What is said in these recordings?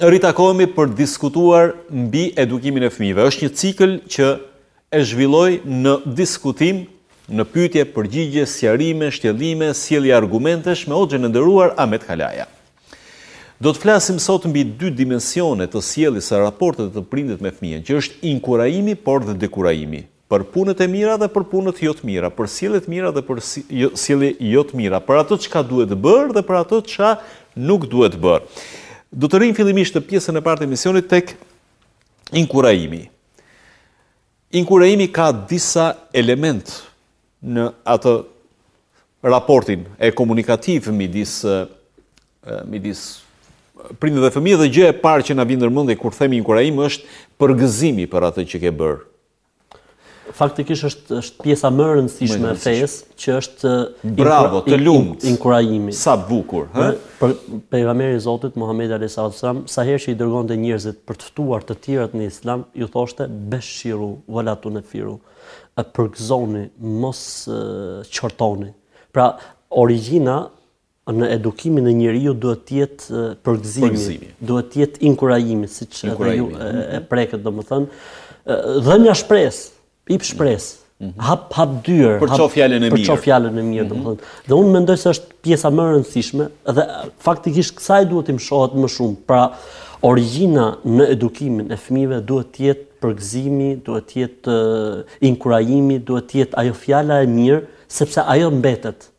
ritakohemi për të diskutuar mbi edukimin e fëmijëve. Është një cikël që e zhvilloj në diskutim, në pyetje, përgjigje, sqarime, shtjellime, sjellje argumentesh me hoxhën e nderuar Ahmet Kalaja. Do të flasim sot mbi dy dimensione të sjelljes së raporteve të prindit me fëmijën, që është inkurajimi por dhe dekurajimi. Për punët e mira dhe për punët jo të mira, për sjelljet e mira dhe për sjellje jo të mira, për atë çka duhet bërë dhe për atë çka nuk duhet bërë. Do të rrim fillimisht te pjesën e parë të emisionit tek inkurajimi. Inkurajimi ka disa element në atë raportin komunikativ midis midis prindëve dhe fëmijëve dhe gjë e parë që na vjen në mendje kur themi inkurajim është përgëzimi për atë që ke bërë Faktikisht është është pjesa më e rëndësishme e fesë, që është Bravo, të lumtë. Inkurajimi. Sa bukur, hë? Pejgamberi i Zotit Muhamedi alayhis salam, sa herë që i dërgonte njerëzit për të ftuar të tjerët në Islam, u thoshte beshiru wala tunafiru. E përgëzoni, mos qortoni. Pra, origjina Në edukimin e njeriut duhet të jetë përgëzimi, duhet të jetë inkurajimi, siç edhe ju e prekët, domethënë, dhënia shpresë, jep shpresë, hap hap dyer, për çfarë fjalën e mirë, për çfarë fjalën e mirë, domethënë. Dhe unë mendoj se është pjesa më e rëndësishme dhe faktikisht kësaj duhet t'i mëshohet më shumë. Pra, origjina në edukimin e fëmijëve duhet të jetë përgëzimi, duhet të jetë inkurajimi, duhet të jetë ajo fjala e mirë, sepse ajo mbetet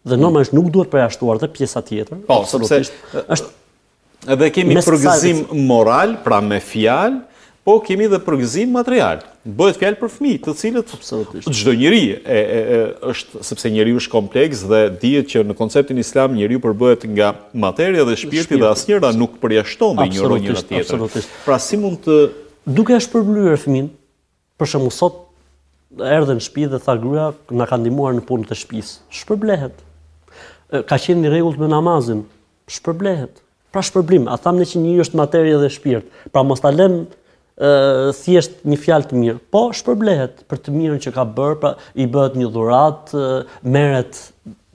Dhe normalisht nuk duhet përjashtuar dhe pjesa tjetër. Po, absolutisht. Është edhe kemi përgëzim moral, pra me fjalë, po kemi dhe përgëzim material. Bëhet fjalë për fëmijë, të cilët absolutisht çdo njeri e, e, është sepse njeriu është kompleks dhe dihet që në konceptin islam njeriu përbëhet nga materia dhe shpirti dhe asnjëra nuk përjashton dhe njëra njëra tjetrën. Pra si mund të duke e shpërblyer fëmijën, Për shembull sot erdhe në shpi dhe tha gruaja na ka ndihmuar në punët e shpisë. Shpërblehet. Ka qenë i rregullt me namazin. Shpërblehet. Pra shpërblim, a thamë ne që njeriu është materie dhe shpirt. Pra mos ta lëmë thjesht një fjalë të mirë, po shpërblehet për të mirën që ka bërë, pra i bëhet një dhuratë, merret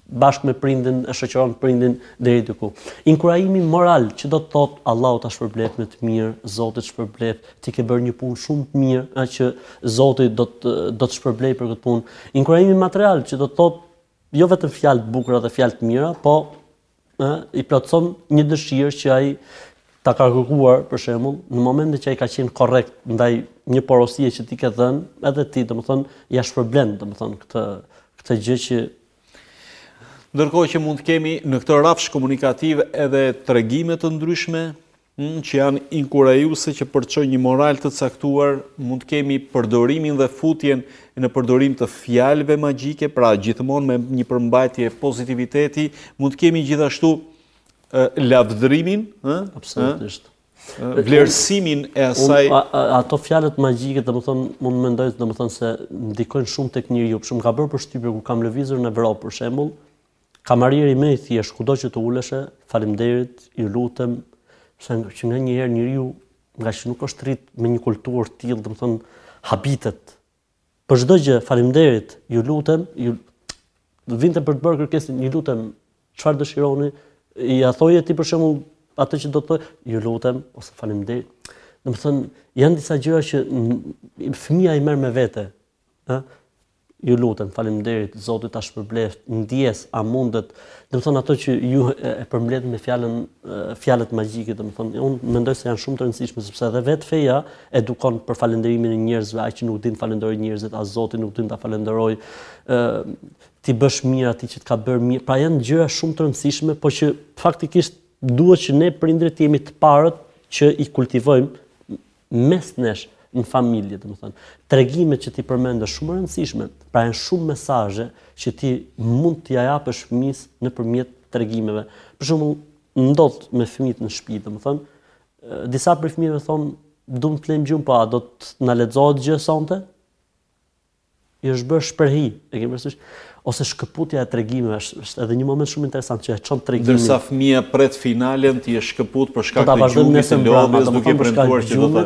bashkë me prindin e shoqëron prindin deri diku. Inkurajimi moral që do të thotë Allahu ta shpërbleftë me të mirë, Zoti të shpërbleftë, ti ke bërë një punë shumë të mirë, a që Zoti do të do të shpërblejë për këtë punë. Inkurajimi material që do të thotë jo vetëm fjalë të bukura dhe fjalë të mira, po ë i plotëson një dëshirë që ai ta ka kërkuar për shembull në momentin që ai ka qenë korrekt ndaj një porosie që ti ke dhënë, edhe ti domethënë ja shpërblen domethënë këtë këtë gjë që ndërkohë që mund të kemi në këtë rrafsh komunikativ edhe tregime të ndryshme mm, që janë inkurajuese që përçojnë një moral të caktuar, mund të kemi përdorimin dhe futjen në përdorim të fjalëve magjike, pra gjithmonë me një përmbajtje pozitiviteti, mund të kemi gjithashtu lavdërimin, ë? Absolutisht. Vlerësimin e asaj. Ato fjalët magjike, domethënë, unë mendoj, domethënë se ndikojnë shumë tek njeriu, për shembull më ka bërë përshtypje kur kam lëvizur në Evropë për shembull. Kamarieri më i thjeshtë, kudo që të uleshe, faleminderit, ju lutem, se që nganjëherë njeriu ngaqë nuk është rrit me një kulturë të tillë, domethënë habitet. Për çdo gjë, faleminderit, ju lutem, ju vinte për të bërë kërkesën, ju lutem, çfarë dëshironi, ja thoje ti për shembull atë që do të thoje, ju lutem ose faleminderit. Domethënë, janë disa gjëra që fëmija i merr me vete. Ë? Ju lutem, faleminderit, Zoti ta shpërbleftë, ndjesë, a mundet, Domethënë ato që ju e përmbledhni me fjalën fjalët magjike, domethënë unë mendoj se janë shumë të rëndësishme sepse edhe vetë feja edukon për falënderimin e njerëzve, ai që nuk din të falënderojë njerëzit, as Zotin nuk din ta falënderojë. ë t'i bësh mirë atij që të ka bërë mirë. Pra janë gjëra shumë të rëndësishme, por që faktikisht duhet që ne prindërit të jemi të parët që i kultivojmë mes nesh në familje, domethënë, tregimet që ti përmende është shumë e rëndësishme. Pra janë shumë mesazhe që ti mund t'ia japësh fëmijës nëpërmjet tregimeve. Për shembull, ndodh me fëmijët në shtëpi, domethënë, disa prej fëmijëve thonë, "Duam të flemë gjumë, po a do të na lexohet gjë sonte?" i është bërë shprehi, e ke parasysh, ose shkëputja e tregimeve është, është edhe një moment shumë interesant që e çon tregimin. Ndërsa fëmija pret finalen ti e shkëput për shkak të gjumit të lodhjes duke premtuar që do të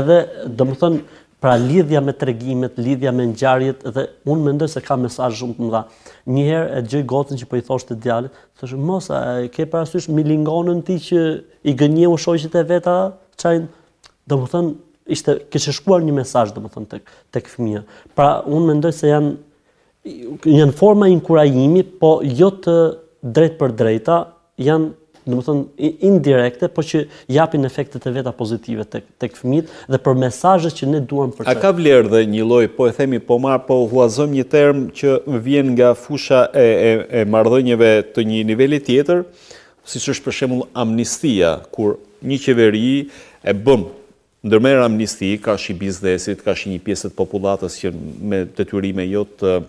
edhe domethënë pra lidhja me tregimet, lidhja me ngjarjet dhe unë mendoj se ka mesazhe shumë të mëdha. Një herë e dëgjoj gocën që po i thoshte djalit, thoshte mos e ke parasysh milingonën ti që i gënjeu shoqet e veta, çajin Domethënë ishte kishte shkuar një mesazh domethënë tek tek fëmija. Pra unë mendoj se janë janë forma inkurajimi, po jo të drejtpërdrejta, janë domethënë indirekte, por që japin efektet e veta pozitive tek tek fëmijët dhe për mesazhet që ne duam për A ka vlerë dhe një lloj po e themi po marr po huazojmë një term që vjen nga fusha e e, e marrëdhënieve të një niveli tjetër, siç është për shembull amnistia, kur një qeveri e bën ndërmerr amnisti karshi biznesit, karshi një pjese të popullatës që me detyrime jo të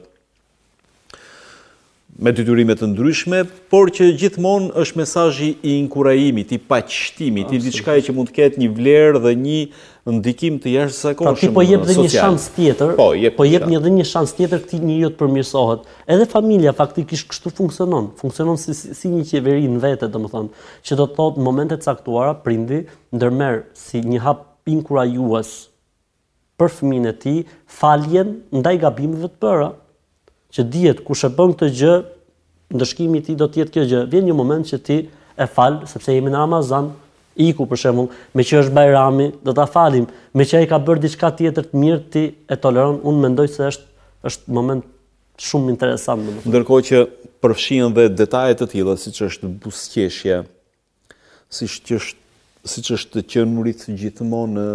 me detyrime të ndryshme, por që gjithmonë është mesazhi i inkurajimit, i paqtimit, i diçka që mund të ketë një vlerë dhe një ndikim të jashtëzakonshëm social. Pra ti po jep dhe një shans tjetër, po, po jep një dhe një shans tjetër këtij njeriu të përmirësohet. Edhe familja faktikisht kështu funksionon, funksionon si si një qeveri në vete, domethënë, që do të thotë në momente të caktuara prindi ndërmerr si një hap inkurajues për fëmijën e tij faljen ndaj gabimeve të bëra. që dihet kush e bon këtë gjë, ndëshkimi i tij do të jetë kjo gjë. Vjen një moment që ti e fal, sepse jemi në Ramazan, iku për shembull, meqë është Bajrami, do ta falim, meqë ai ka bërë diçka tjetër të mirë ti e toleron, unë mendoj se është është moment shumë interesant. Ndërkohë që përfshihen dhe detaje të tilla siç është buzëqeshja, siç është të qenurit gjithmonë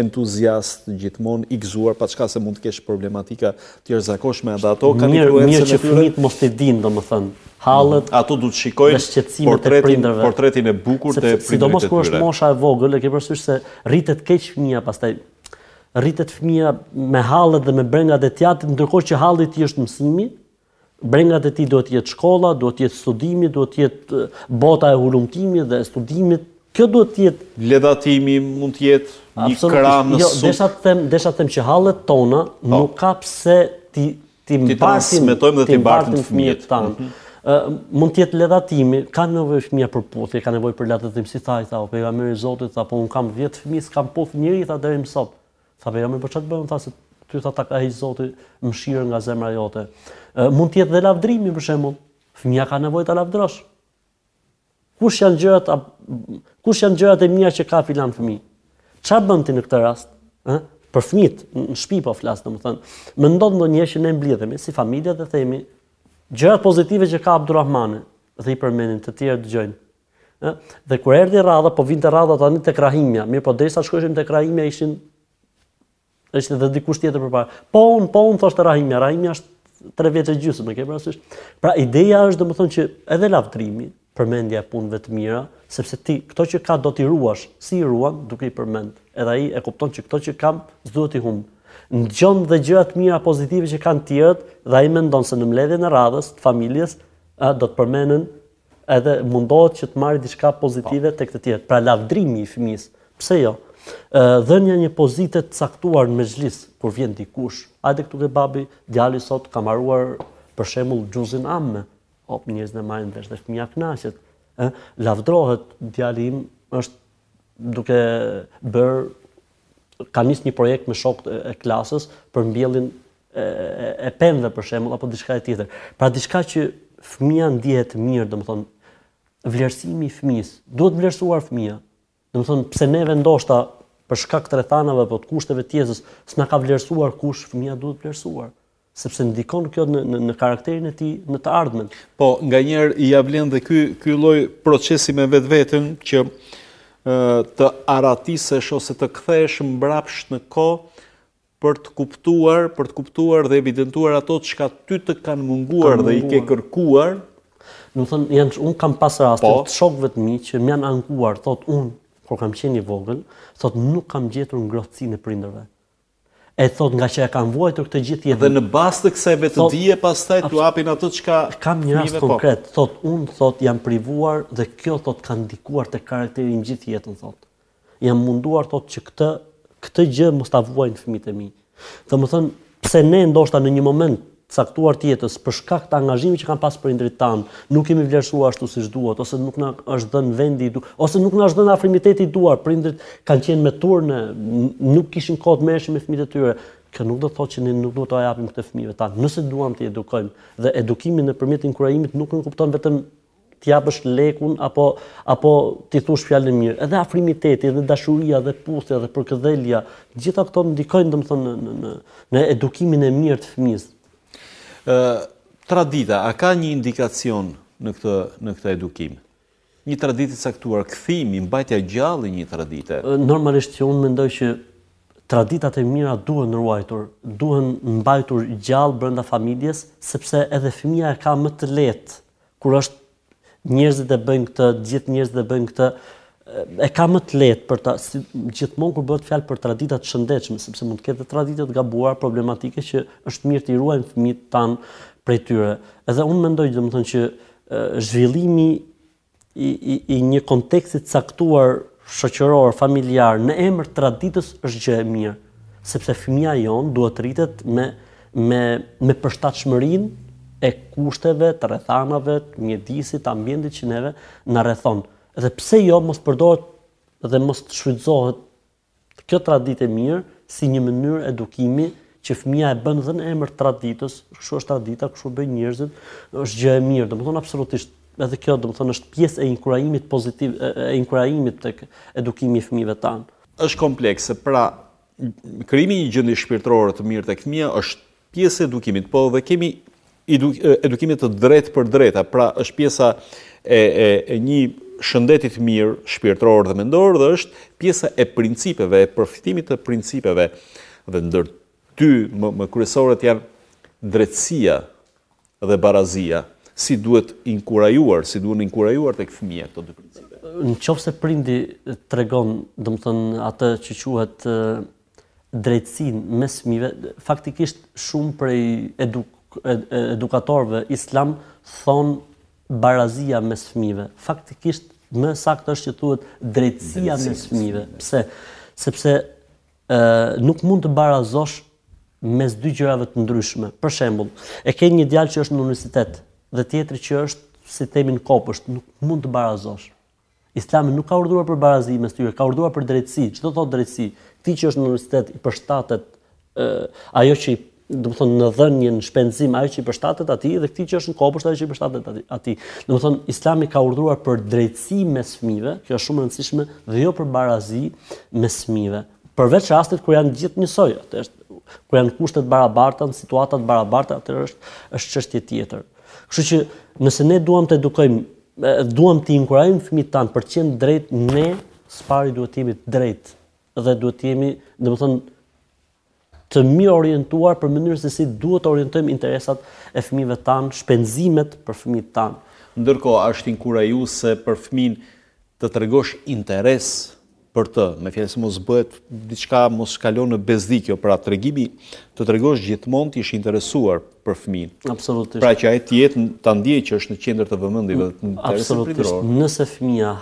entuziast, gjithmonë i gëzuar, paçka se mund të kesh problematika të jashtëzakonshme dhe ato kanë influencën e tyre. Mirë që fëmijët mos t'i dinë, domethënë, hallet. Mm. Ato du të shikojnë portretin, portretin e bukur të prindërve. Sidomos kur është mosha e vogël, e ke parasysh se rritet keq fëmija pastaj. Rritet fëmija me hallet dhe me brengat e të jatit, ndërkohë që halli i tij është mësimi, Brengat e tij duhet të jetë shkolla, duhet të jetë studimi, duhet të jetë bota e hulumtimit dhe e studimit. Kjo duhet të jetë ledhatimi mund të jetë një krah në jo, sut. Jo, desha të them, desha të them që hallet tona po. nuk ka pse t'i t'i transmetojmë dhe t'i mbartin fëmijët tanë. Mhm. mund të jetë ledhatimi, ka nevojë fëmija për puthje, ka nevojë për ledhatim si tha, tha pejgamberi i Zotit, tha, po un kam 10 fëmijë, s'kam puth njeri tha deri më sot. Tha pejgamberi, po ç'të bëj unë tha se ty tha ta ka hiq Zoti mëshirën nga zemra jote. E, mund të jetë dhe lavdrimi për shembull. Fëmia ka nevojë ta lavdërosh. Kush janë gjërat kush janë gjërat e mira që ka filan fëmijë? Çfarë bën ti në këtë rast? Ë? Për fëmit, në shtëpi po flas, domethënë, më ndodh ndonjëherë që ne mblidhemi si familje dhe themi gjërat pozitive që ka Abdulrahmani dhe i përmendin të tjerë dëgjojnë. Ë, dhe kur erdhi rradha, po vinte rradha tani tek Rahimja, mirë po derisa shkojshim tek Rahimja ishin ishte dhe dikush tjetër përpara. Po un, po un thoshte Rahimja, Rahimja është tre vjeç e gjysmë, e ke parasysh? Pra ideja është domethënë që edhe lavdrimi, përmendja e punëve të mira, sepse ti këto që ka do t'i ruash, si i ruan duke i përmend. Edhe ai e kupton që këto që kam s'duhet t'i humb. Ndjon dhe gjëra të mira pozitive që kanë tjerët dhe ai mendon se në mbledhjen e radhës të familjes do të përmenden edhe mundohet që të marrë diçka pozitive po. tek të tjerët. Pra lavdrimi i fëmisë, pse jo? Dhënja një pozite të caktuar në mexhlis kur vjen dikush. Hajde këtu ke babi, djali sot ka mbaruar për shembull xhuzin amme. Hop njerëzit e marrin vesh dhe fëmia kënaqet. Ë, lavdrohet djali im është duke bërë ka nis një projekt me shokët e klasës për mbjelljen e pemëve për shembull apo diçka e tjetër. Pra diçka që fëmija ndihet mirë, domethënë vlerësimi i fëmijës, duhet vlerësuar fëmija. Domethënë pse neve ndoshta për shkak të rrethanave apo të kushteve të jetës s'na ka vlerësuar kush, fëmija duhet vlerësuar. Sepse ndikon kjo në në në karakterin e tij në të ardhmen. Po, nganjëherë ia vlen dhe ky ky lloj procesi me vetveten që ë të arratisesh ose të kthehesh mbrapsht në kohë për të kuptuar, për të kuptuar dhe evidentuar ato çka ty të kanë munguar dhe i ke kërkuar. Do të thonë, janë un kam pas raste po. të shokëve të mi që më janë ankuar, thotë un kur kam qenë i vogël, thotë nuk kam gjetur ngrohtësinë e prindërve. E thot nga që e kam vuajtur këtë gjithë jetë. Dhe në bazë të kësaj vetëdije pastaj t'u japin atë çka kam një rast po. konkret, thot un thot jam privuar dhe kjo thot ka ndikuar te karakteri im gjithë jetën thot. Jam munduar thot që këtë këtë gjë mos ta vuajnë fëmijët e mi. Domethënë pse ne ndoshta në një moment caktuar të jetës për shkak të angazhimit që kanë pas prindërit tanë, nuk jemi vlerësuar ashtu siç duhet ose nuk na është dhënë vendi i duhur, ose nuk na është dhënë afrimiteti i duhur, prindërit kanë qenë me turne, nuk kishin kohë të merreshin me fëmijët e tyre. Kjo nuk do të thotë që ne nuk duhet t'ua japim këtë fëmijëve tanë. Nëse duam t'i edukojmë dhe edukimi nëpërmjet inkurajimit nuk nënkupton vetëm t'i japësh lekun apo apo t'i thush fjalën e mirë. Edhe afrimiteti, edhe dashuria, edhe puthja, edhe përkëdhelja, gjitha këto ndikojnë domethënë në në në në edukimin e mirë të fëmisë. Ë tradita, a ka një indikacion në këtë në këtë edukim? Një traditë e caktuar, kthimi, mbajtja gjallë e një tradite. Normalisht që unë mendoj që traditat e mira duhen ruajtur, duhen mbajtur gjallë brenda familjes, sepse edhe fëmija e ka më të lehtë Kur është njerëzit e bëjnë këtë, gjithë njerëzit e bëjnë këtë, e ka më të lehtë për ta si, gjithmonë kur bëhet fjalë për tradita të shëndetshme, sepse mund të ketë dhe tradita të gabuara, problematike që është mirë t'i ruajmë fëmijët tan prej tyre. Edhe unë mendoj domethënë që zhvillimi i i i një konteksti të caktuar shoqëror, familjar, në emër traditës është gjë e mirë, sepse fëmija jonë duhet të rritet me, me, me përshtatshmërinë e kushteve, të rrethanave, mjedisit, ambientit që neve na rrethon. Dhe pse jo mos përdoret dhe mos të shfrytëzohet Kjo traditë e mirë si një mënyrë edukimi që fëmija e bën dhe në emër të traditës, kështu është tradita, kështu bëjnë njerëzit, është gjë e mirë, domethënë absolutisht edhe kjo domethënë është pjesë e inkurajimit pozitiv e inkurajimit tek edukimi i fëmijëve tanë. Është komplekse, pra krijimi i një gjendje shpirtërore të mirë tek fëmija është pjesë e edukimit, po dhe kemi edukime të drejtpërdrejta, pra është pjesa e, e, e një shëndeti të mirë shpirtëror dhe mendor dhe është pjesa e principeve, e përfitimit të principeve dhe ndër dy më, më kryesoret janë drejtësia dhe barazia, si duhet inkurajuar, si duhet inkurajuar tek fëmija këto dy principe. Në qoftë se prindi tregon, domethënë atë që quhet drejtësinë mes fëmijëve, faktikisht shumë prej eduk edukatorëve islam thonë barazia mes fëmijëve. Faktikisht më saktë është që thuhet drejtësia mes fëmijëve. Pse? Sepse ë nuk mund të barazosh mes dy gjërave të ndryshme. Për shembull, e ke një djalë që është në universitet dhe tjetri që është si themi në kopësht, nuk mund të barazosh. Islami nuk ka urdhëruar për barazi mes tyre, ka urdhëruar për drejtësi. Ç'do thotë drejtësi? Këtij që është në universitet i përshtatet ë ajo që domethënë në dhënien në shpenzim ajo që i përshtatet atij dhe këtij që është në kopësht ajo që i përshtatet atij. Domethënë Islami ka urdhëruar për drejtësi mes fëmijëve, kjo është shumë e rëndësishme dhe jo për barazi mes fëmijëve. Përveç rastit kur janë gjithë njësoj, atëherë kur janë kushte të barabarta, në situata të barabarta, atëherë është çështje tjetër. Kështu që nëse ne duam të edukojmë Duam të inkurajojmë fëmijët tanë për të qenë drejt ne së pari duhet të jemi të drejtë dhe duhet të jemi, domethënë të mirorientuar për mënyrën se si duhet të orientojmë interesat e fëmijëve tanë, shpenzimet për fëmijët tanë. Ndërkohë është inkurajuese për fëmijën të tregosh interes për të, me fjalë se mos bëhet diçka, mos kalon në bezdi kjo, pra tregimi të tregosh gjithmonë të jesh i interesuar për fëmijën. Absolutisht. Pra që ai të jetë ta ndiejë që është në qendër të vëmendjes dhe të interesit prindëror. Absolutisht. Nëse fëmija,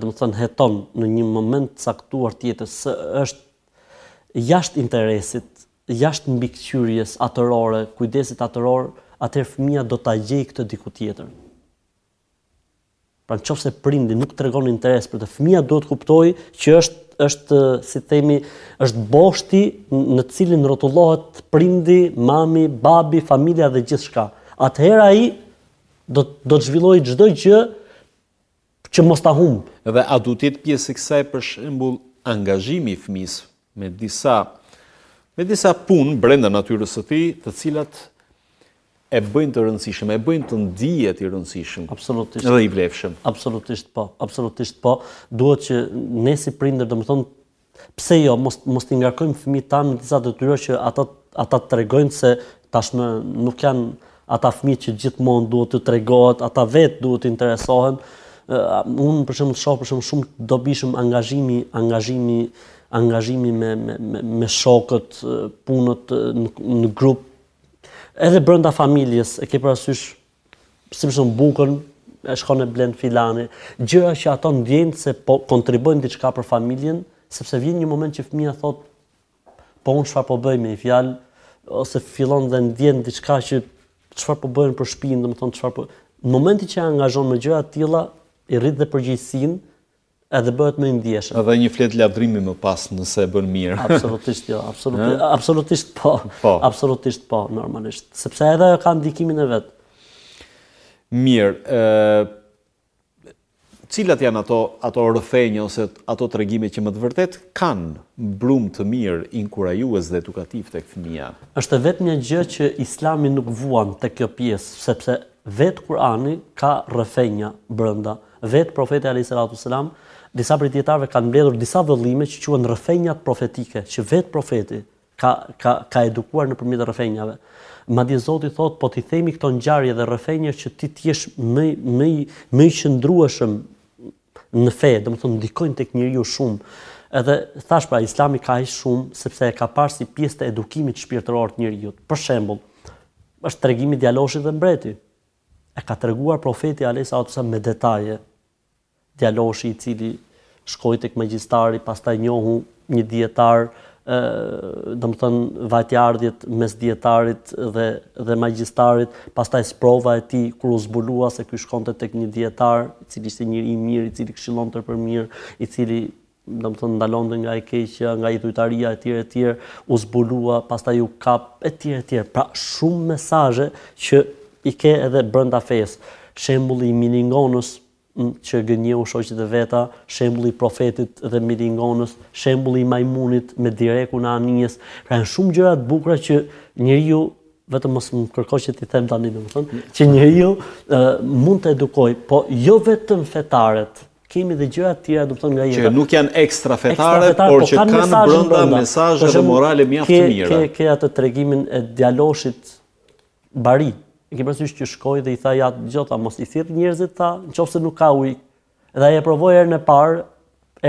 domethënë, heton në një moment të caktuar të jetës se është jashtë interesit, jashtë mbikëqyrjes atërore, kujdesit atëror, atëherë fëmija do ta gjejë këtë diku tjetër. Pra në qoftë se prindi nuk tregon interes për të, fëmija duhet të kuptojë që është, është si themi, është boshti në cilin rrotullohet prindi, mami, babi, familja dhe gjithçka. Atëherë ai do, do të zhvillojë çdo gjë që mos ta humbë. Dhe a duhet të jetë pjesë e kësaj për shembul angazhimi i fëmijës me disa me disa punë brenda natyrës së tij, të cilat e bëjnë të rëndësishëm, e bëjnë të ndihet i rëndësishëm. Absolutisht. Dhe i vlefshëm. Absolutisht po, absolutisht po. Duhet që ne si prindër, domethënë pse jo, mos mos t'i ngarkojmë fëmijët tanë me disa detyra që ata të tregojnë se tashmë nuk janë Ata fëmijë që gjithmonë duhet të tregohet, ata vetë duhet të interesohen. Unë për shembull shoh për shembull shumë të dobishëm angazhimi, angazhimi, angazhimi me me me shokët, punët në, në grup. Edhe brenda familjes, e ke parasysh si për shembull bukën, e shkon e blen filani, gjëra që ato ndjejnë se po kontribojnë diçka për familjen, sepse vjen një moment që fëmija thotë po unë çfarë po bëj me një fjalë ose fillon dhe ndjen diçka që çfarë po bëj për shpinë, domethënë çfarë po në momentin që e angazhon me gjëra të tilla, i rrit dhe përgjegjësinë edhe bëhet më i ndjeshëm. Edhe një fletë lavdrimi më pas nëse e bën mirë. Absolutisht jo, absolutisht, absolutisht po. po. Absolutisht po, normalisht, sepse edhe ajo ka ndikimin e vet. Mirë, ë Cilat janë ato ato rrëfenja ose ato tregime që me të vërtetë kanë brumë të mirë inkurajues dhe edukativ tek fëmija? Është e vetmja gjë që Islami nuk vuan tek kjo pjesë, sepse vetë Kur'ani ka rrëfenja brenda, vetë Profeti alejhi selatu ves selam, disa prej dijetarëve kanë mbledhur disa vëllime që quhen rrëfenjat profetike, që vetë Profeti, ka ka ka edukuar nëpërmjet rrëfenjave. Madje Zoti thotë po t'i themi këto ngjarje dhe rrëfenja që ti të jesh më më më i qëndrueshëm në fe, domethënë ndikojnë tek njeriu shumë. Edhe thashë pra Islami ka aq shumë sepse e ka parë si pjesë të edukimit shpirtëror të njeriut. Për shembull, është tregimi i djaloshit dhe mbretit. E ka treguar profeti alejhi selatu ves selam me detaje. Djaloshi i cili shkoi tek magjistari pastaj njohu një dijetar domethënë vajtje-ardhjet mes dijetarit dhe dhe magjistarit, pastaj sprova e tij kur u zbulua se ky shkonte tek një dijetar, i cili ishte njeri i mirë, i cili këshillonte për mirë, i cili domethënë ndalonte nga e keqja, nga idhujtaria etj etj, u zbulua, pastaj u kap etj etj. Pra shumë mesazhe që i ke edhe brenda fesë. Shembulli i milingonës që gënjeu shoqet e veta, shembulli i profetit dhe milingonës, shembulli i majmunit me direkun e anijes. Pra janë shumë gjëra të bukura që njeriu vetëm mos më kërko që t'i them tani domethënë, që njeriu mund të edukojë, po jo vetëm fetaret, Kemi dhe gjëra të tjera, domethënë nga jeta. Që nuk janë ekstra fetare, por po që kanë brenda mesazhe dhe morale mjaft të mira. Ke ke atë tregimin e djaloshit bari. E ke parasysh që shkoi dhe i tha gjyshja mos i thirr njerëzit tha, nëse nuk ka ujk. Dhe ai e provoi herën e parë,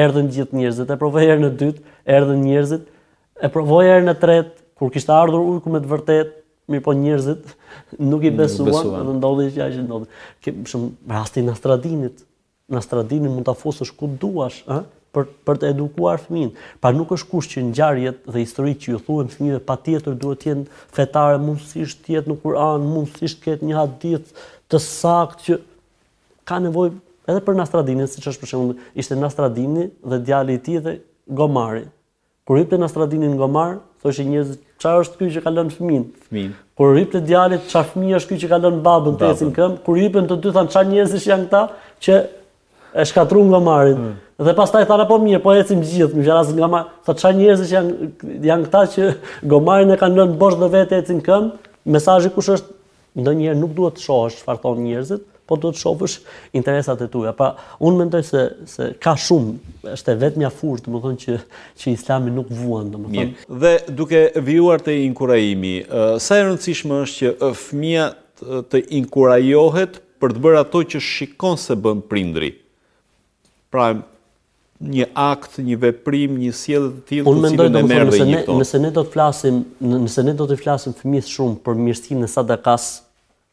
erdhën gjithë njerëzit, e provoi herën e dytë, erdhën njerëzit, e provoi herën e tretë, kur kishte ardhur ujku me të vërtetë, mirëpo njerëzit nuk i besuan, dhe ndodhi ajo që ndodhi. Ke për shembull rastin e Nastradinit. Nastradinin mund ta fusësh ku duash, ë? Për për të edukuar fëmin. Pra nuk është kusht që ngjarjet dhe historitë që ju thuhen fëmijëve patjetër duhet të jenë fetare, mundësisht të jetë në Kur'an, mundësisht të ketë një hadith të saktë që ka nevojë edhe për Nastradinin, siç është për shembull, ishte Nastradini dhe djali i tij dhe gomari. Kur hipte Nastradini në gomar, thoshin njerëzit, çfarë është ky që ka lënë fëmin? Fëmin. Kur hipte djali, çfarë fëmi është ky që ka lënë babën të ecin në këmbë? Kur hipën të dy thanë çfarë njerëzish janë këta që e shkatrun gomarin. Mm. Dhe pastaj thanë po mirë, po ecim gjithë, mënjanë gomarit, thotë çfarë njerëzish janë janë këta që gomarin e kanë lënë bosh dhe vetë ecin në këmbë? Mesazhi kush është Ndonjëherë nuk duhet të shohësh çfarë thonë njerëzit, po duhet të shohësh interesat e tua. Pra, unë mendoj se se ka shumë, është e vetmja fushë, domethënë që që Islami nuk vuan, domethënë. Dhe duke vijuar te inkurajimi, sa e rëndësishme është që fëmija të inkurajohet për të bërë ato që shikon se bën prindëri. Pra, një akt, një veprim, një sjellje të tillë të cilën e merr dhe imiton. Nëse ne do të flasim, nëse ne do t'i flasim fëmijës shumë për mirësinë e sadakas,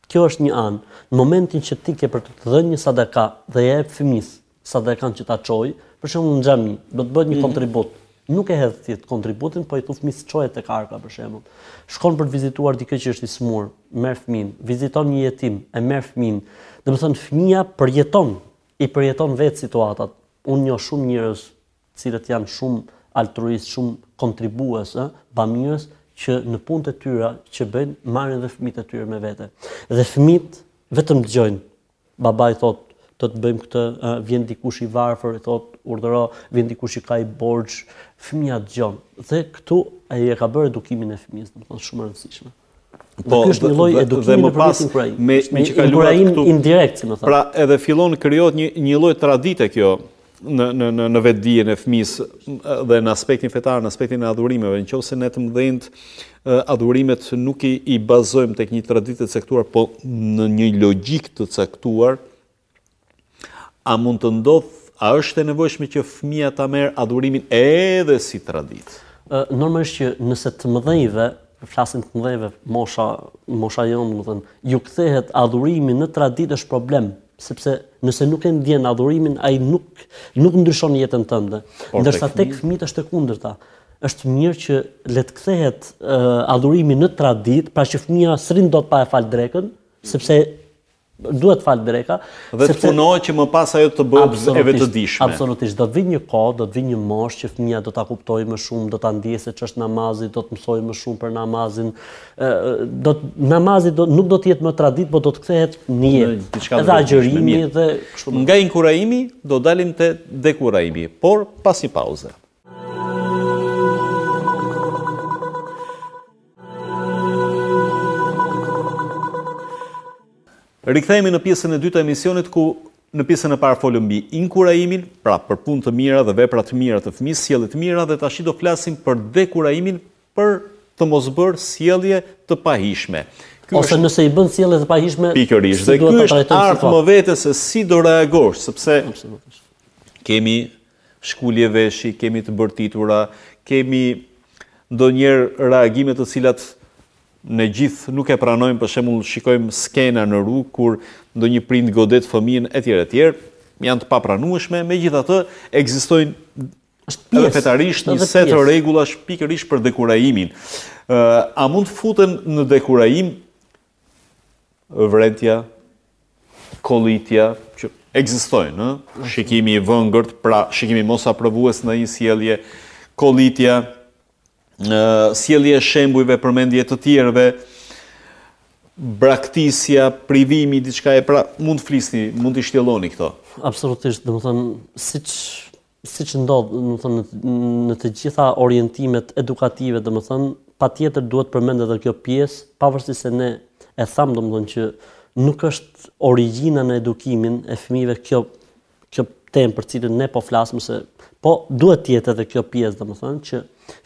kjo është një anë. Në momentin që ti ke për të dhënë një sadaka dhe i jep fëmijës sadakan që ta çojë, për shembull në xhami, do të bëhet një mhm. kontribut. Nuk e hedh ti kontributin, po i thu fëmijës çoje tek arka për shembull. Shkon për të vizituar dikë që është i smur, merr fëmin, viziton një jetim, e merr fëmin. Domethënë fëmia përjeton I përjeton vetë situatat. Unë njoh shumë njerëz të cilët janë shumë altruistë, shumë kontribuues ë, bamirës, që në punët e tyre që bëjnë, marrin edhe fëmijët e tyre me vete. Dhe fëmijët vetëm dëgjojnë. Babai thotë, do të bëjmë këtë, ë, vjen dikush i varfër, i thotë, urdhëro, vjen dikush i ka një borxh, fëmija dëgjon. Dhe këtu ai e ka bërë edukimin e fëmijës, domethënë shumë e rëndësishme. Po, ky është një lloj edukimi nëpërmjet pra, me, me që ka luar këtu. indirekt, domethënë. Pra, edhe fillon krijohet një, një lloj tradite kjo, në në në në vetëdijen e fëmisë dhe në aspektin fetar, në aspektin e adhurimeve, nëse ne të mëdhenjt adhurimet nuk i, i bazojmë tek një traditë të caktuar, po në një logjikë të caktuar, A mund të ndodhë, a është e nevojshme që fëmija ta merr adhurimin edhe si traditë? Normalisht që nëse të mëdhenjve, flasim të mëdhenjve, mosha, mosha jonë, domethënë, ju kthehet adhurimi në traditë është problem, sepse nëse nuk e ndjen adhurimin, ai nuk nuk ndryshon jetën tënde. Ndërsa tek fëmijët është e kundërta. Është mirë që le të kthehet adhurimi në traditë, pra që fëmija s'rrin dot pa e fal drekën, sepse Duhet fal dreka. Dhe të punohet që më pas ajo të bëhet e vetëdijshme. Absolutisht, do të vijë një kohë, do të vijë një moshë që fëmija do ta kuptojë më shumë, do ta ndjejë se ç'është namazi, do të mësojë më shumë për namazin. Namazi nuk do të jetë më traditë, por do të kthehet në jetë. Edhe agjërimi dhe kështu. Nga inkurajimi do dalim te dekurajimi, por pas një pauze. Rikthehemi në pjesën e dytë të emisionit ku në pjesën e parë folëm mbi inkurajimin, pra për punë të mira dhe vepra të mira të fëmisë, sjellje të mira dhe tashi do flasim për dekurajimin për të mos bërë sjellje të pahishme. Ky Ose është... nëse i bën sjellje të pahishme, pikërisht si dhe ky është art më vete se si do reagosh, sepse kemi shkulje veshi, kemi të bërtitura, kemi ndonjëherë reagime të cilat ne gjithë nuk e pranojmë, për shembull shikojmë skena në rrugë kur ndonjë prind godet fëmijën etj etj, janë të papranueshme, megjithatë ekzistojnë edhe fetarisht një set rregullash pikërisht për dekurajimin. A mund të futen në dekurajim vërejtja, kollitja që ekzistojnë, ë? Mhm. Shikimi i vëngërt, pra shikimi mos aprovues ndaj një sjellje, kollitja, ë sjellja e shembujve përmendje të tjerëve, braktisja, privimi diçka e pra mund të flisni, mund t'i shtjelloni këto. Absolutisht, domethënë siç siç ndodh, domethënë në të gjitha orientimet edukative, domethënë patjetër duhet të përmendet edhe kjo pjesë, pavarësisht se ne e thamë domethënë që nuk është origjina në edukimin e fëmijëve kjo kjo temë për të cilën ne po flasim se po duhet të jetë edhe kjo pjesë domethënë që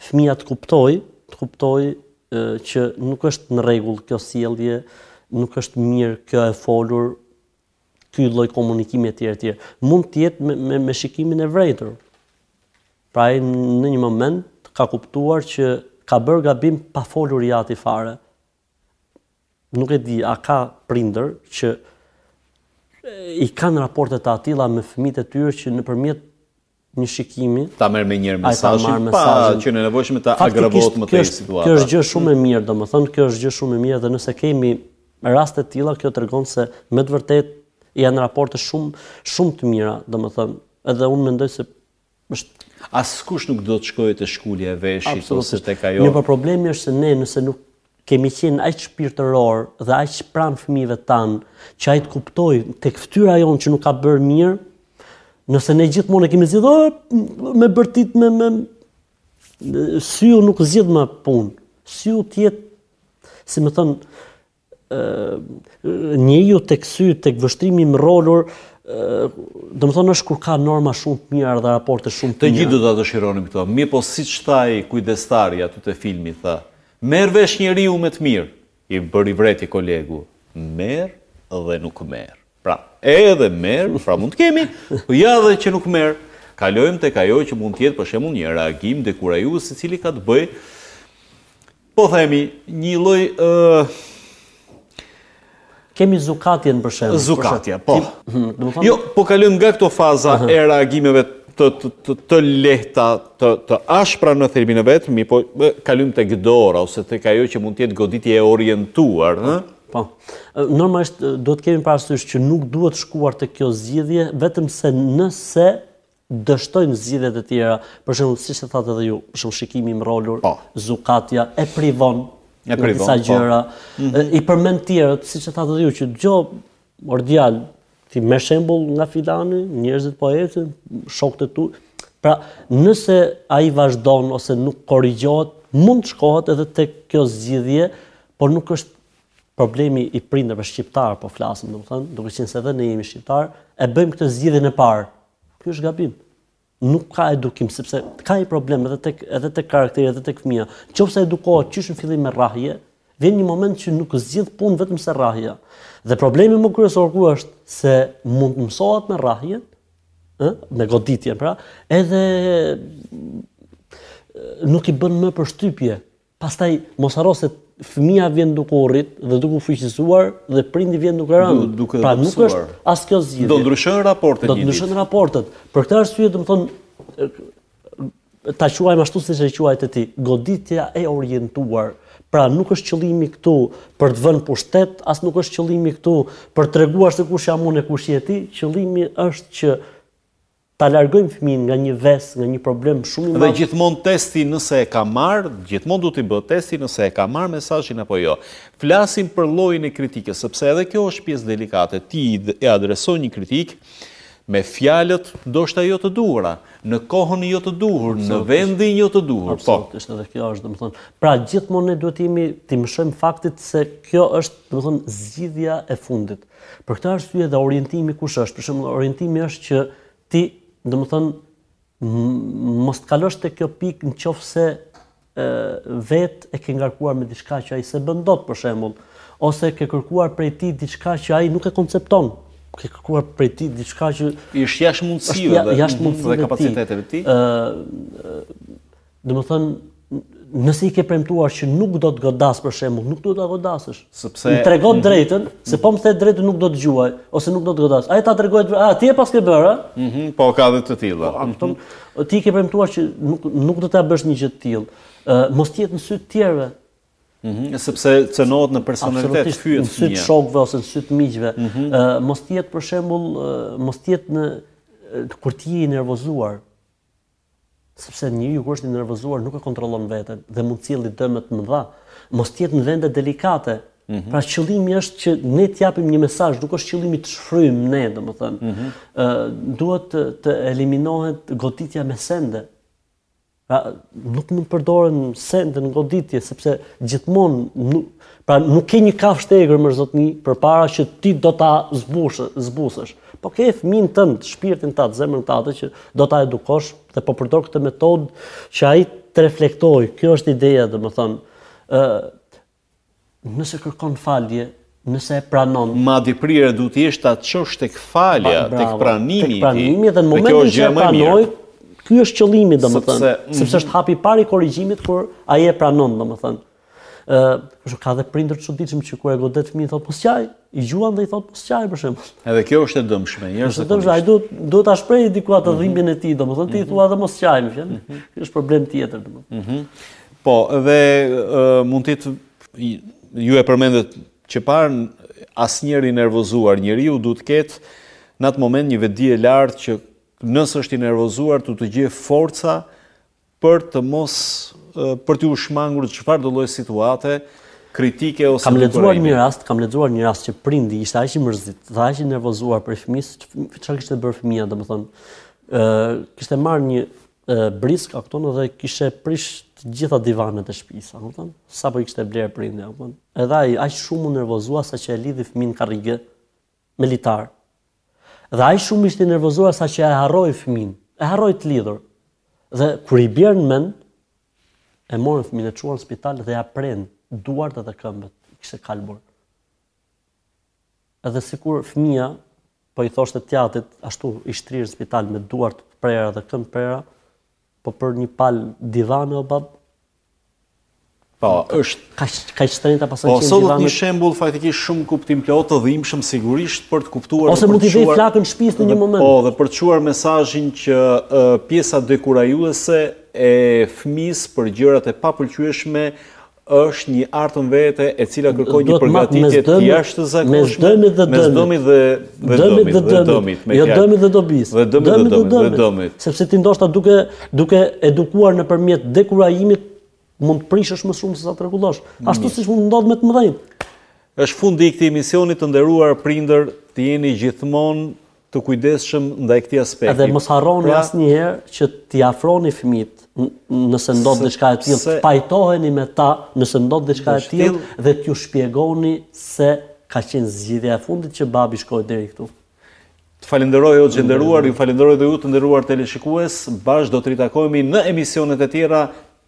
fëmia të kuptojë, të kuptojë që nuk është në rregull kjo sjellje, nuk është mirë kjo e folur, ky lloj komunikimi etj etj. Mund të jetë me me me shikimin e vrejtur. Pra ai në një moment ka kuptuar që ka bërë gabim pa folur i ati fare. Nuk e di, a ka prindër që i kanë raportet të atilla me fëmijët e tyre që nëpërmjet një shikimi. Ta merr menjëherë mesazhin, pa qenë e nevojshme të agravohet më tej situata. Kjo është gjë shumë e mirë, domethënë, kjo është gjë shumë e mirë dhe nëse kemi raste të tilla, kjo tregon se me të vërtetë janë raporte shumë, shumë të mira, domethënë, edhe unë mendoj se është... Askush nuk do të shkojë te shkulja e veshit, ose tek ajo... Jo, po problemi është se ne, nëse nuk Kemi qenë aq shpirtërorë dhe aq pranë fëmijëve tanë që ai të kuptojë tek fytyra jonë që nuk ka bërë mirë. Nëse ne gjithmonë e kemi zgjidhur oh, me bërtit me me syu nuk zgjidh më punë. Syu të jetë, si me thënë, njeriu tek syu, tek vështrimi i mrolur domethënë është kur ka norma shumë të mira dhe raporte shumë të mira. Të gjithë do ta dëshironim këtë. Mirëpo siç tha ai kujdestari aty te filmi, tha, Merr vesh njeriu me të mirë, i bëri vërejtje kolegu, merr dhe nuk merr. Pra, edhe merr, pra mund të kemi, po ja dhe që nuk merr. Kalojmë tek ajo që mund të jetë për shembull një reagim dekurajues i cili ka të bëjë po themi një lloj ë Kemi Zukatjen për shembull. Zukatja, po. Domethënë Jo, po kalojmë nga këto faza e reagimeve të të të lehta, të të ashpra në thelbin e vet, mirëpo kalojmë tek dora ose tek ajo që mund të jetë goditje e orientuar, ëh? Po. Normalisht duhet të kemi parasysh që nuk duhet shkuar tek kjo zgjidhje vetëm se nëse dështojnë zgjidhjet e tjera, për shembull siç e thatë edhe ju, për shembull shikimi i mrolur, po. zukatja e privon e privon nga disa po. gjëra. Mm -hmm. I përmend të tjerët, siç e thatë edhe ju që dëgjo or djalë ti merr shembull nga filani, njerëzit po ecin, shokët e tu. Pra, nëse ai vazhdon ose nuk korrigjohet, mund të shkohet edhe tek kjo zgjidhje, por nuk është problemi i prindërve shqiptarë po flasim domethënë, duke qenë se edhe ne jemi shqiptarë, e bëjmë këtë zgjidhjen e parë. Ky është gabim. Nuk ka edukim sepse ka një problem edhe tek edhe tek karakteri edhe tek fëmija. Nëse edukohet qysh në fillim me rrahje, vjen një moment që nuk zgjidh punë vetëm se rrahja. Dhe problemi më kryesor ku është se mund të mësohet me rrahjen, ë, me goditjen pra, edhe nuk i bën më përshtypje Pastaj mos harro se fëmija vjen duke u rrit dhe duke u fuqizuar dhe prindi vjen duke rënë. Du, duke pra nuk është as kjo zgjidhje. Do ndryshojnë raportet. Do ndryshojnë raportet. Për këtë arsye domethënë ta quajmë ashtu siç e quajte ti, goditja e orientuar. Pra nuk është qëllimi këtu për të vënë pushtet, as nuk është qëllimi këtu për të treguar se kush jam unë e kush je ti, qëllimi është që Ta largojmë fëmijën nga një ves, nga një problem shumë i madh. Dhe gjithmonë testi nëse e ka marrë, gjithmonë duhet t'i bëhet testi nëse e ka marrë mesazhin apo jo. Flasim për llojin e kritikës, sepse edhe kjo është pjesë delikate. Ti e adreson një kritikë me fjalët ndoshta jo të duhura, në kohën jo të duhur, në vendin jo të duhur. Po, është edhe kjo është, domethënë, pra gjithmonë ne duhet t'i, të mëshojmë faktit se kjo është, domethënë, zgjidhja e fundit. Për këtë arsye dhe orientimi kush është? Për shembull, orientimi është që ti, domethënë, mos të kalosh te kjo pikë në qoftë se vetë e ke ngarkuar me diçka që ai s'e bën dot për shembull, ose ke kërkuar prej tij diçka që ai nuk e koncepton, ke kërkuar prej tij diçka që i është jashtë mundësive dhe kapaciteteve të tij. Ëh Domethënë, nëse i ke premtuar që nuk do të godas për shembull, nuk duhet ta godasësh. Sepse më trego të mhm. drejtën, se po më the drejtën nuk do të dëgjoj ose nuk do të godas. Ai ta tregoi, a ti e paske bërë? Mhm, po ka edhe të tilla. Po, mhm. ti i ke premtuar që nuk nuk do ta bësh një gjë të tillë. Ë mos të jetë në sy të të tjerëve. Mhm, sepse cenohet në personalitet, fyhet në sy të shokëve ose në sy të miqve. Mhm. Ë mos të jetë për shembull, mos të jetë në kur ti je i nervozuar, sepse njeriu kur është i nervozuar nuk e kontrollon veten dhe mund të sjellë dëme të mëdha, mos të jetë në vende delikate. Mm -hmm. Pra qëllimi është që ne të japim një mesazh, nuk është qëllimi të shfrymë ne, domethënë. Ëh, mm -hmm. uh, duhet të, të eliminohet goditja me sende. Pra nuk mund të përdoren sende në goditje sepse gjithmonë nuk Pra nuk ke një kafshë të egër mor zotni përpara që ti do ta zbushë, zbusësh. Po ke fëmijën tënd, shpirtin tat, zemrën tate që do ta edukosh dhe po përdor këtë metodë që ai të reflektojë. Kjo është ideja, domethënë, ë nëse kërkon falje, nëse e pranon. Madje prirja duhet të jetë ta çosh tek falja, tek pranimi. Tek pranimi dhe në momentin që e pranoi, ky është qëllimi, domethënë, sepse është hapi i parë i korrigjimit kur ai e pranon, domethënë. Ë, për shembull ka dhe prindër të çuditshëm që kur e godet fëmijën thotë mos qaj, i gjuan dhe i thotë mos qaj për shembull. Edhe kjo është e dëmshme, njerëz të dëmshme. Ai duhet duhet ta shprehë diku atë mhm. dhimbjen e tij, domethënë ti i mhm. thua edhe mos qaj, një fjalë. Mhm. Është problem tjetër domethënë. Po, dhe mund të ju e përmendët që pra një njeri i nervozuar njeriu duhet të ketë në atë moment një vetëdije të lartë që nëse është i nervozuar duhet të gjejë forca për të mos për t'iu shmangur çfarëdo lloj situate kritike ose qortimi. Kam lexuar një rast, kam lexuar një rast që prindi ishte aq i mërzitur, dhe aq i nervozuar prej fëmijës, çfarë kishte bërë fëmija, domethënë, ë kishte marrë një brisk akton dhe kishte prish të gjitha divanet e shtëpisë, domethënë, sapo i kishte blerë prindi, domethënë. Edhe ai aq shumë u nervozua sa që e lidhi fëmijën karrige me litar. Dhe aq shumë ishte i nervozuar saqë e harroi fëmijën, e harroi të lidhur. Dhe kur i bie në mend, e morën fëmijën e çuan në spital dhe ia prenë duart dhe këmbët, i kishte kalbur. Edhe sikur fëmija po i thoshte të jatit, ashtu i shtrirë në spital me duar të prera dhe këmbë të prera, Po për një palë divane o bab? Po, është kaq, kaq e shtrenjtë pasojë po, që divane. Po, është një shembull faktikisht shumë kuptimplotë, i dhimbshëm sigurisht për të kuptuar ose mund të vë flakën në shtëpi në një moment. Po, dhe për të çuar mesazhin që pjesa dekurajuese e fëmijës për gjërat e papëlqyeshme është një art në vete e cila kërkon një përgatitje të jashtëzakonshme mes dëmit dhe dëmit dhe dëmit me jo dëmit dhe dobisë dhe dëmit dhe dëmit dëmit sepse ti ndoshta duke duke edukuar nëpërmjet dekurajimit mund të prishësh më shumë se sa të rregullosh ashtu siç mund të ndodhë me të mëdhenjtë është fundi i këtij emisioni të nderuar prindër të jeni gjithmonë të kujdesshëm ndaj këtij aspekti. Edhe mos harroni asnjëherë që t'i afroni fëmijët nëse ndodh diçka e tillë, të pajtoheni me ta nëse ndodh diçka e tillë dhe t'iu shpjegoni se ka qenë zgjidhja e fundit që babi shkoi deri këtu. Të falënderoj hoxhë i nderuar, ju falënderoj dhe ju të nderuar teleshikues, bashkë do të ritakohemi në emisionet e tjera,